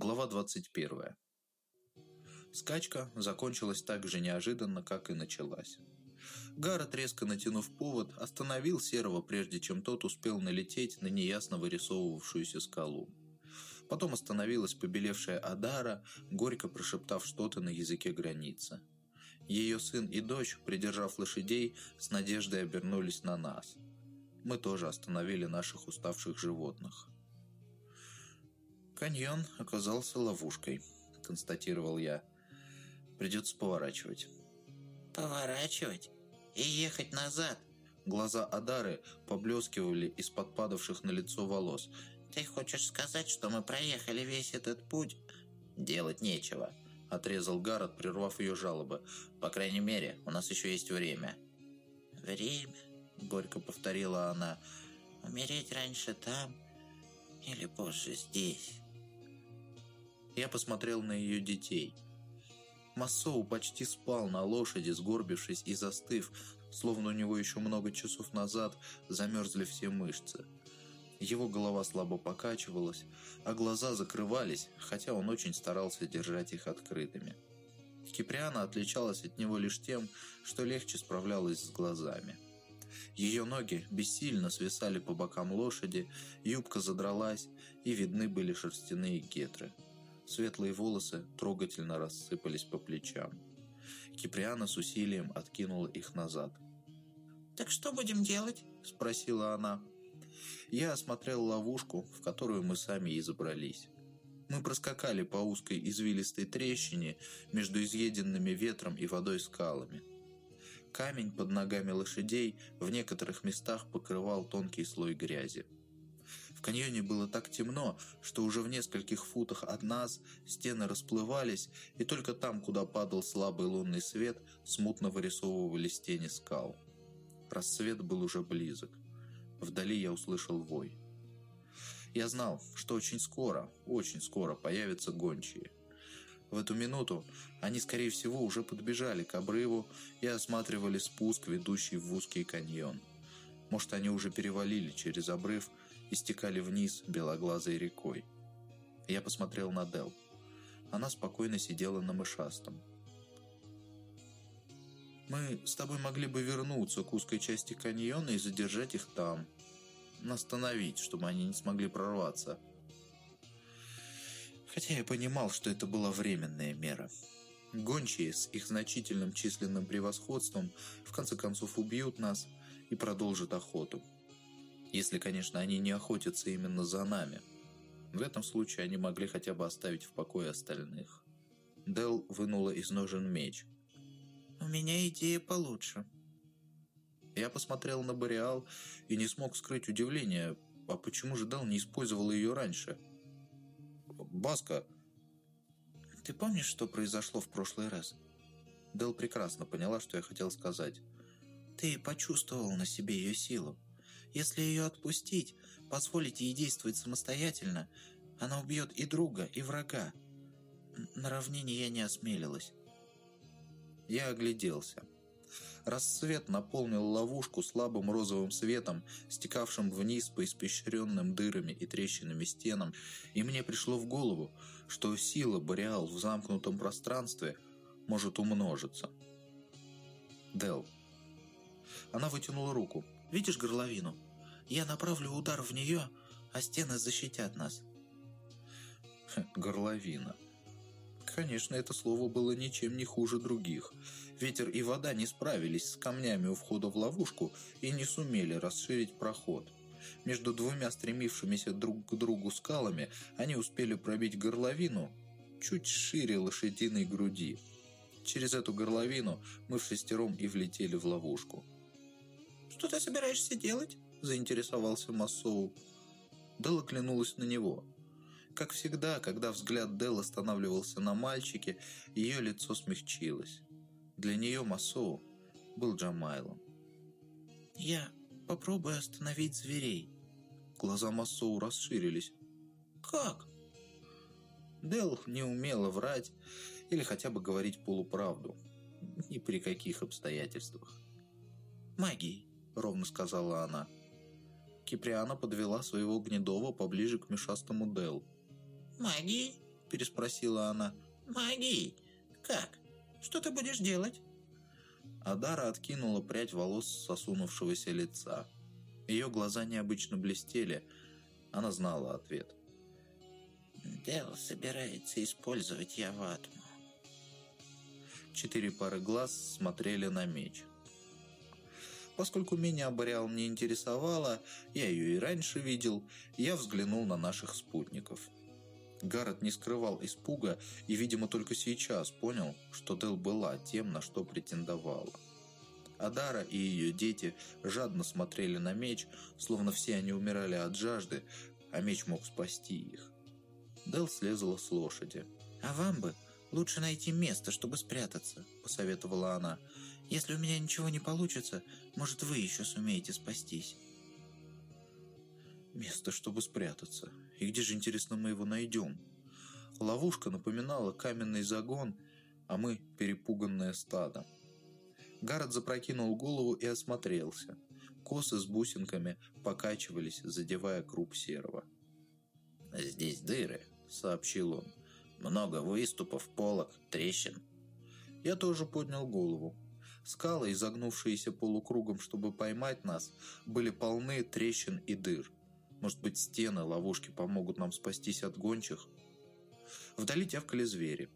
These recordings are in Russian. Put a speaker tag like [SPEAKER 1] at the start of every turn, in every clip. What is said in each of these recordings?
[SPEAKER 1] Глава 21. Скачка закончилась так же неожиданно, как и началась. Гаррет, резко натянув повод, остановил Серого, прежде чем тот успел налететь на неясно вырисовывавшуюся скалу. Потом остановилась побелевшая Адара, горько прошептав что-то на языке границы. Ее сын и дочь, придержав лошадей, с надеждой обернулись на нас. Мы тоже остановили наших уставших животных. «Каньон оказался ловушкой», – констатировал я. «Придется поворачивать».
[SPEAKER 2] «Поворачивать? И ехать назад?»
[SPEAKER 1] Глаза Адары поблескивали из-под падавших на лицо волос.
[SPEAKER 2] «Ты хочешь сказать, что мы проехали весь этот путь?»
[SPEAKER 1] «Делать нечего», – отрезал Гаррет, прервав ее жалобы. «По крайней мере, у нас еще есть время».
[SPEAKER 2] «Время?» – горько повторила она. «Умереть раньше там или позже здесь?»
[SPEAKER 1] Я посмотрел на ее детей. Массоу почти спал на лошади, сгорбившись и застыв, словно у него еще много часов назад замерзли все мышцы. Его голова слабо покачивалась, а глаза закрывались, хотя он очень старался держать их открытыми. Киприана отличалась от него лишь тем, что легче справлялась с глазами. Ее ноги бессильно свисали по бокам лошади, юбка задралась, и видны были шерстяные гетры. Светлые волосы трогательно рассыпались по плечам. Киприана с усилием откинула их назад.
[SPEAKER 2] «Так что будем делать?» – спросила она.
[SPEAKER 1] Я осмотрел ловушку, в которую мы сами и забрались. Мы проскакали по узкой извилистой трещине между изъеденными ветром и водой скалами. Камень под ногами лошадей в некоторых местах покрывал тонкий слой грязи. В каньоне было так темно, что уже в нескольких футах от нас стены расплывались, и только там, куда падал слабый лунный свет, смутно вырисовывались тени скал. Рассвет был уже близок. Вдали я услышал вой. Я знал, что очень скоро, очень скоро появятся гончие. В эту минуту они, скорее всего, уже подбежали к обрыву и осматривали спуск, ведущий в узкий каньон. Может, они уже перевалили через обрыв и стекали вниз белоглазой рекой. Я посмотрел на Дел. Она спокойно сидела на мышастом. «Мы с тобой могли бы вернуться к узкой части каньона и задержать их там. Остановить, чтобы они не смогли прорваться. Хотя я понимал, что это была временная мера. Гончие с их значительным численным превосходством в конце концов убьют нас и продолжат охоту. Если, конечно, они не охотятся именно за нами. В этом случае они могли хотя бы оставить в покое остальных. Дел вынула из ножен меч.
[SPEAKER 2] «У меня идея получше».
[SPEAKER 1] Я посмотрел на Бореал и не смог скрыть удивление. А почему же Дел не использовал ее раньше? «Баска!» «Ты помнишь, что произошло в прошлый раз?» Дел прекрасно поняла, что я хотел сказать.
[SPEAKER 2] «Ты почувствовал на себе ее силу. Если ее отпустить, позволить ей действовать самостоятельно, она убьет и друга, и врага. На равнине я не осмелилась.
[SPEAKER 1] Я огляделся. Рассвет наполнил ловушку слабым розовым светом, стекавшим вниз по испещренным дырами и трещинами стенам, и мне пришло в голову, что сила Бореал в замкнутом пространстве может умножиться. Дел. Она вытянула руку.
[SPEAKER 2] «Видишь горловину? Я направлю удар в нее, а стены защитят нас».
[SPEAKER 1] Горловина. Конечно, это слово было ничем не хуже других. Ветер и вода не справились с камнями у входа в ловушку и не сумели расширить проход. Между двумя стремившимися друг к другу скалами они успели пробить горловину чуть шире лошадиной груди. Через эту горловину мы в шестером и влетели в ловушку.
[SPEAKER 2] «Что ты собираешься делать?»
[SPEAKER 1] – заинтересовался Массоу. Дел оглянулась на него. Как всегда, когда взгляд Дел останавливался на мальчике, ее лицо смягчилось. Для нее Массоу был Джамайлом.
[SPEAKER 2] «Я попробую остановить зверей».
[SPEAKER 1] Глаза Массоу расширились.
[SPEAKER 2] «Как?»
[SPEAKER 1] Дел не умела врать или хотя бы говорить полуправду. Ни при каких обстоятельствах.
[SPEAKER 2] «Магией», —
[SPEAKER 1] ровно сказала она. Киприана подвела своего гнедого поближе к мешастому Делу.
[SPEAKER 2] «Магией?»
[SPEAKER 1] – переспросила она.
[SPEAKER 2] «Магией? Как? Что ты будешь делать?»
[SPEAKER 1] Адара откинула прядь волос сосунувшегося лица. Ее глаза необычно блестели. Она знала ответ.
[SPEAKER 2] Дел собирается использовать Яватму.
[SPEAKER 1] Четыре пары глаз смотрели на меч. Поскольку меня Бориал не интересовала, я ее и раньше видел, я взглянул на наших спутников. Гаррет не скрывал испуга и, видимо, только сейчас понял, что Дел была тем, на что претендовала. Адара и ее дети жадно смотрели на меч, словно все они умирали от жажды, а меч мог спасти их. Дел слезла с лошади.
[SPEAKER 2] «А вам бы лучше найти место, чтобы спрятаться», — посоветовала она. «Если у меня ничего не получится, может, вы еще сумеете спастись».
[SPEAKER 1] Место, чтобы спрятаться. И где же, интересно, мы его найдем? Ловушка напоминала каменный загон, а мы – перепуганное стадо. Гаррет запрокинул голову и осмотрелся. Косы с бусинками покачивались, задевая круп серого.
[SPEAKER 2] «Здесь дыры», — сообщил он. «Много выступов, полок, трещин».
[SPEAKER 1] Я тоже поднял голову. Скалы, изогнувшиеся полукругом, чтобы поймать нас, были полны трещин и дыр. Может быть, стены ловушки помогут нам спастись от гончих? Вдали тявкали звери,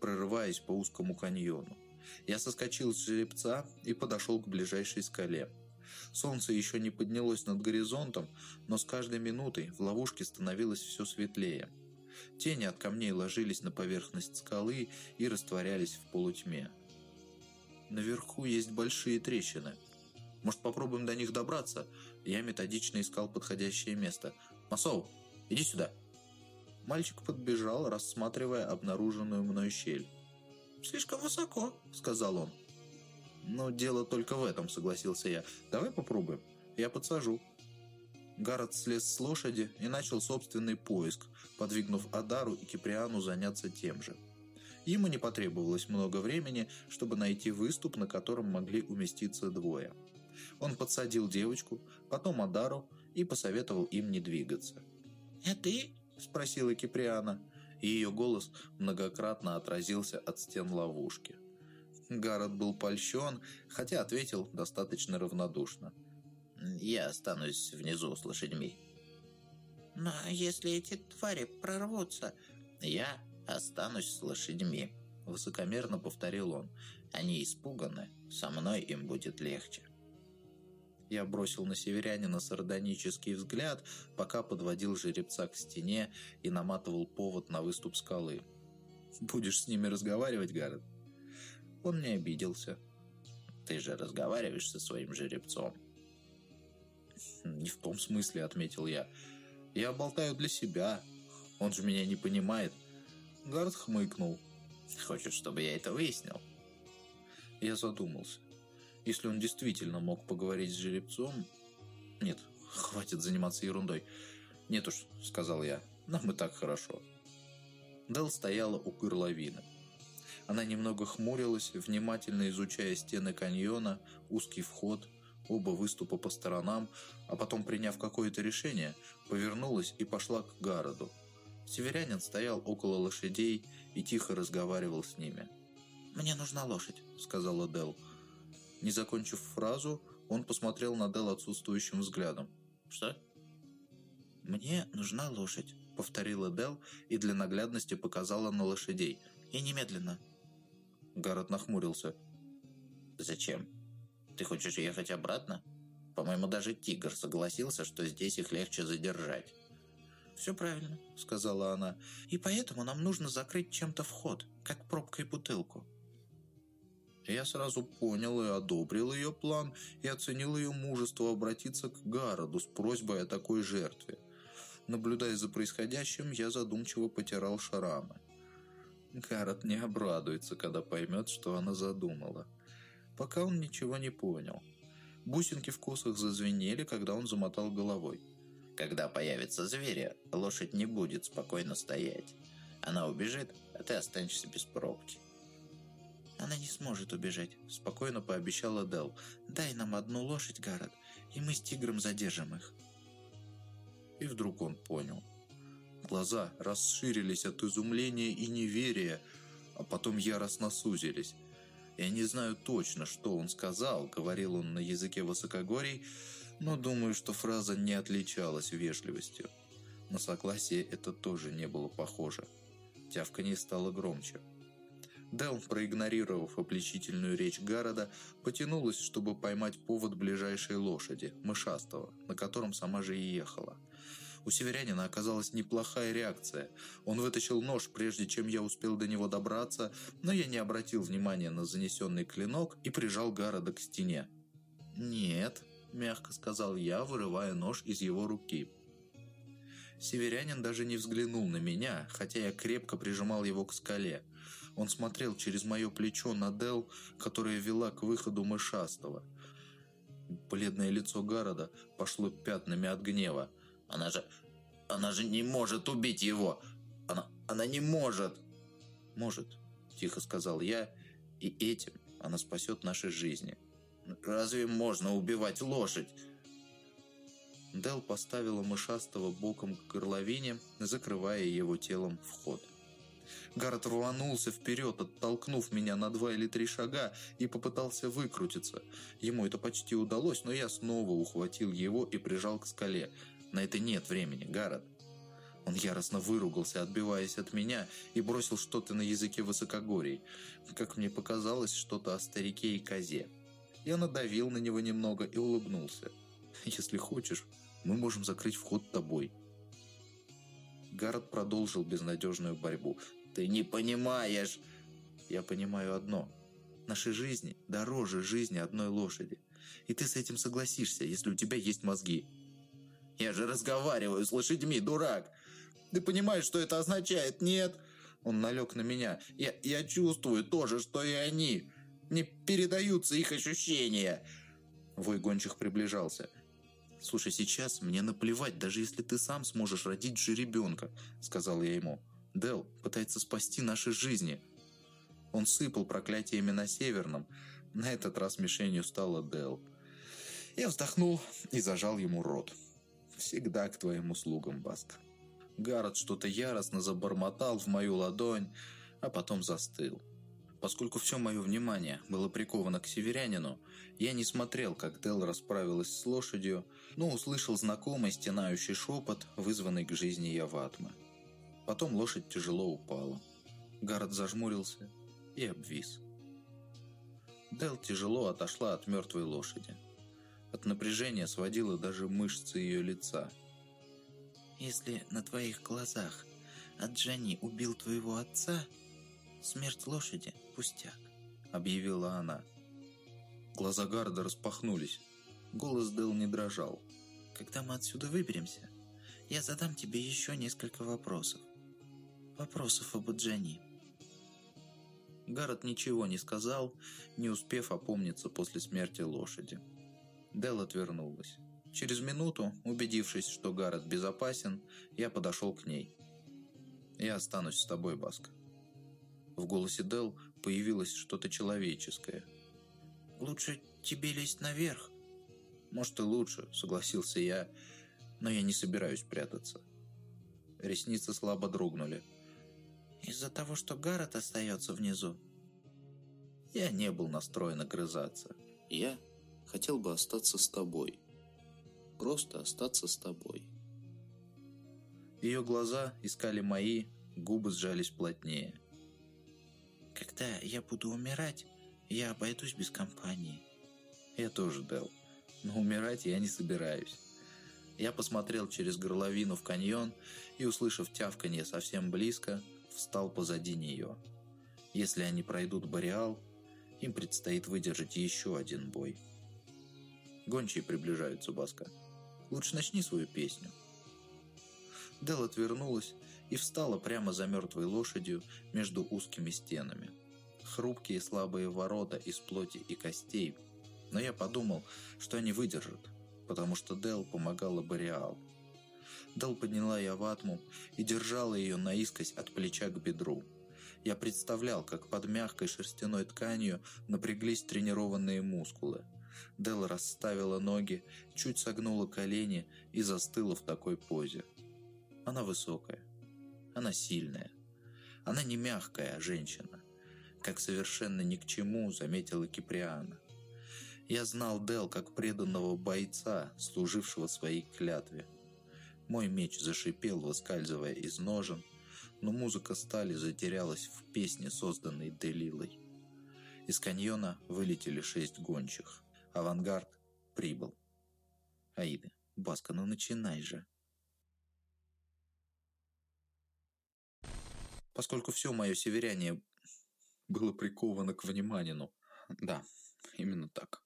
[SPEAKER 1] прорываясь по узкому каньону. Я соскочил с жеребца и подошел к ближайшей скале. Солнце еще не поднялось над горизонтом, но с каждой минутой в ловушке становилось все светлее. Тени от камней ложились на поверхность скалы и растворялись в полутьме. Наверху есть большие трещины. Может, попробуем до них добраться? Я методично искал подходящее место. «Масоу, иди сюда!» Мальчик подбежал, рассматривая обнаруженную мной щель.
[SPEAKER 2] «Слишком высоко», — сказал он.
[SPEAKER 1] «Но дело только в этом», — согласился я. «Давай попробуем. Я подсажу». Гаррет слез с лошади и начал собственный поиск, подвигнув Адару и Киприану заняться тем же. Ему не потребовалось много времени, чтобы найти выступ, на котором могли уместиться двое. Он подсадил девочку, потом Адару и посоветовал им не двигаться.
[SPEAKER 2] «А ты?» – спросила Киприана, и ее голос многократно отразился от стен ловушки.
[SPEAKER 1] Гаррет был польщен, хотя ответил достаточно равнодушно.
[SPEAKER 2] «Я останусь внизу с лошадьми». «Но если эти твари прорвутся...» «Я останусь с лошадьми», — высокомерно повторил он. «Они испуганы, со мной им будет легче».
[SPEAKER 1] Я бросил на северянина сардонический взгляд, пока подводил жеребца к стене и наматывал повод на выступ скалы. «Будешь с ними разговаривать, Гаррет?» Он не обиделся.
[SPEAKER 2] «Ты же разговариваешь со своим жеребцом».
[SPEAKER 1] «Не в том смысле», — отметил я. «Я болтаю для себя. Он же меня не понимает». Гаррет хмыкнул.
[SPEAKER 2] «Хочешь, чтобы я это выяснил?»
[SPEAKER 1] Я задумался. Если он действительно мог поговорить с жеребцом... Нет, хватит заниматься ерундой. Нет уж, сказал я, нам и так хорошо. Дел стояла у горловины. Она немного хмурилась, внимательно изучая стены каньона, узкий вход, оба выступа по сторонам, а потом, приняв какое-то решение, повернулась и пошла к городу. Северянин стоял около лошадей и тихо разговаривал с ними.
[SPEAKER 2] «Мне нужна лошадь», — сказала Дел.
[SPEAKER 1] Не закончив фразу, он посмотрел на Дел отсутствующим взглядом.
[SPEAKER 2] «Что?»
[SPEAKER 1] «Мне нужна лошадь», — повторила Дел и для наглядности показала на лошадей.
[SPEAKER 2] «И немедленно».
[SPEAKER 1] Гаррет нахмурился.
[SPEAKER 2] «Зачем? Ты хочешь ехать обратно? По-моему, даже тигр согласился, что здесь их легче задержать».
[SPEAKER 1] «Все правильно», — сказала она. «И поэтому нам нужно закрыть чем-то вход, как пробкой бутылку». Я сразу понял и одобрил ее план и оценил ее мужество обратиться к Гароду с просьбой о такой жертве. Наблюдая за происходящим, я задумчиво потирал шрамы. Гаррет не обрадуется, когда поймет, что она задумала. Пока он ничего не понял. Бусинки в косах зазвенели, когда он замотал головой.
[SPEAKER 2] «Когда появятся звери, лошадь не будет спокойно стоять. Она убежит, а ты останешься без пробки.
[SPEAKER 1] «Она не сможет убежать», – спокойно пообещала Дел. «Дай нам одну лошадь, Гаррет, и мы с тигром задержим их». И вдруг он понял. Глаза расширились от изумления и неверия, а потом яростно сузились. Я не знаю точно, что он сказал, говорил он на языке высокогорий, но думаю, что фраза не отличалась вежливостью. На согласие это тоже не было похоже. Тявканье стало громче. Дел, проигнорировав обличительную речь Гарода, потянулась, чтобы поймать повод ближайшей лошади, мышастого, на котором сама же и ехала. У северянина оказалась неплохая реакция. Он вытащил нож, прежде чем я успел до него добраться, но я не обратил внимания на занесенный клинок и прижал Гарода к стене. «Нет», — мягко сказал я, вырывая нож из его руки. Северянин даже не взглянул на меня, хотя я крепко прижимал его к скале. Он смотрел через мое плечо на Дел, которая вела к выходу мышастого. Бледное лицо Гарода пошло пятнами от гнева. «Она же... она же не может убить его! Она... она не может!» «Может», — тихо сказал я, — «и этим она спасет наши жизни». «Разве можно убивать лошадь?» Дел поставила мышастого боком к горловине, закрывая его телом вход. Гаррет рванулся вперед, оттолкнув меня на два или три шага и попытался выкрутиться. Ему это почти удалось, но я снова ухватил его и прижал к скале. На это нет времени, Гаррет. Он яростно выругался, отбиваясь от меня, и бросил что-то на языке высокогорий. Как мне показалось, что-то о старике и козе. Я надавил на него немного и улыбнулся. «Если хочешь, мы можем закрыть вход тобой». Гаррет продолжил безнадежную борьбу. Ты не понимаешь. Я понимаю одно. Наши жизни дороже жизни одной лошади. И ты с этим согласишься, если у тебя есть мозги. Я же разговариваю с лошадьми, дурак. Ты понимаешь, что это означает, нет? Он налег на меня. Я, я чувствую то же, что и они. Мне передаются их ощущения. Вой гончих приближался. «Слушай, сейчас мне наплевать, даже если ты сам сможешь родить же ребенка», — сказал я ему. Дел пытается спасти наши жизни. Он сыпал проклятиями на Северном. На этот раз мишенью стала Дел. Я вздохнул и зажал ему рот. «Всегда к твоим услугам, Баск». Гаррет что-то яростно забормотал в мою ладонь, а потом застыл. Поскольку все мое внимание было приковано к северянину, я не смотрел, как Дел расправилась с лошадью, но услышал знакомый стенающий шепот, вызванный к жизни Яватмы. Потом лошадь тяжело упала. Гаррет зажмурился и обвис. Дел тяжело отошла от мертвой лошади. От напряжения сводила даже мышцы ее лица.
[SPEAKER 2] «Если на твоих глазах Аджани убил твоего отца, смерть лошади – пустяк», – объявила она.
[SPEAKER 1] Глаза Гарда распахнулись. Голос Дел не дрожал.
[SPEAKER 2] «Когда мы отсюда выберемся, я задам тебе еще несколько вопросов вопросов об Аджани.
[SPEAKER 1] Гаррет ничего не сказал, не успев опомниться после смерти лошади. Дел отвернулась. Через минуту, убедившись, что Гаррет безопасен, я подошел к ней. «Я останусь с тобой, Баск». В голосе Дел появилось что-то человеческое.
[SPEAKER 2] «Лучше тебе лезть наверх».
[SPEAKER 1] «Может и лучше», — согласился я, — «но я не собираюсь прятаться». Ресницы слабо дрогнули.
[SPEAKER 2] Из-за того, что Гаррет остается внизу.
[SPEAKER 1] Я не был настроен огрызаться.
[SPEAKER 3] Я хотел бы остаться с тобой. Просто остаться с тобой.
[SPEAKER 1] Ее глаза искали мои, губы сжались плотнее.
[SPEAKER 2] Когда я буду умирать, я обойдусь без компании.
[SPEAKER 1] Я тоже, Дел. Но умирать я не собираюсь. Я посмотрел через горловину в каньон и, услышав тявканье совсем близко, встал позади нее. Если они пройдут Бореал, им предстоит выдержать еще один бой. Гончие приближаются, Баска. Лучше начни свою песню. Дел отвернулась и встала прямо за мертвой лошадью между узкими стенами. Хрупкие слабые ворота из плоти и костей, но я подумал, что они выдержат, потому что Дел помогала Бореал. Дел подняла я ватму и держала ее наискось от плеча к бедру. Я представлял, как под мягкой шерстяной тканью напряглись тренированные мускулы. Дел расставила ноги, чуть согнула колени и застыла в такой позе. Она высокая, Она сильная. Она не мягкая женщина. Как совершенно ни к чему, заметила Киприана. Я знал Дел как преданного бойца, служившего своей клятве. Мой меч зашипел, выскальзывая из ножен, но музыка стали затерялась в песне, созданной Делилой. Из каньона вылетели шесть гончих. Авангард прибыл. Аида, Баска, ну начинай же. Поскольку все мое северяние было приковано к вниманию. Да, именно так.